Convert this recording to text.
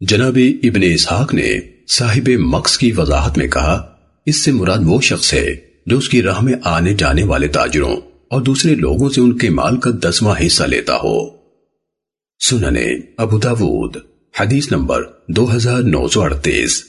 جناب ابن اسحاق نے صاحب مقص کی وضاحت میں کہا، اس سے مراد وہ شخص ہے جو اس کی راہ میں آنے جانے والے تاجروں اور دوسرے لوگوں سے ان کے مال کا دسواں حصہ لیتا ہو۔ سننے ابو داود، حدیث نمبر دو ہزار نو سو اڑتیس۔